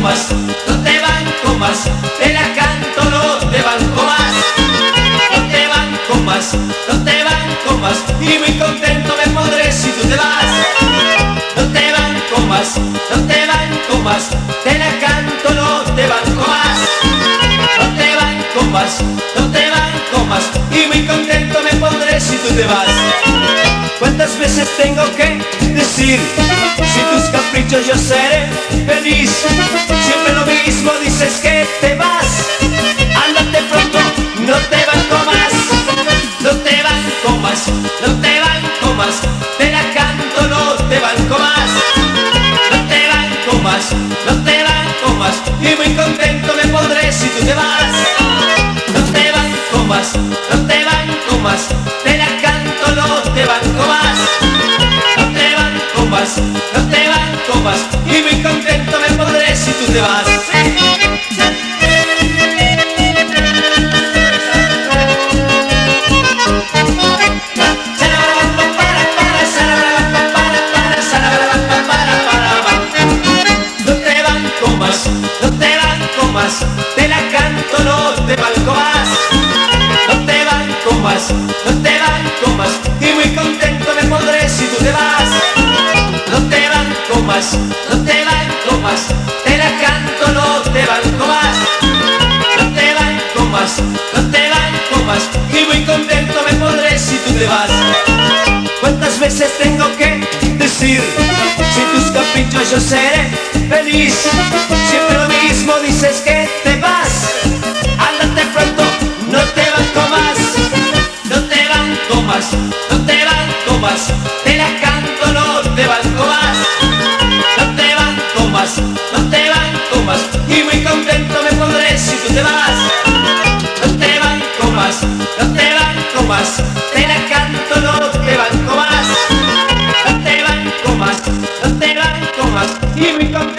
no te banco más, te la canto, no te banco más, no te banco más, no te banco más, y muy contento me pondré si tú te vas, no te banco más, no te banco más, te la canto, no te banco más, no te banco más, no te banco más, y muy contento me pondré si tú te vas. ¿Cuántas veces tengo que decir? Caprichos yo seré feliz. Siempre lo mismo dices que te vas. Ándate pronto, no te banco más. No te banco más, no te banco más. Te la canto, no te banco más. No te banco más, no te banco más. Y muy contento me pondré si tú te vas. No te banco más, no te banco más. Te la canto, no te banco más. No te banco más, no. Y muy contento me pondré si tú te vas. No te banco más, no te banco más, te la canto, no te banco más. No te banco más, no te banco más, y muy contento me pondré si tú te vas. No te banco más, no te la canto, no te banco más, no te banco más, no te banco más, y muy contento me pondré si tú te vas. ¿Cuántas veces tengo que decir? Si tus caprichos yo seré feliz, siempre lo mismo dices que te vas, ándate pronto, no te banco más, no te banco más, no te banco más. Here we come.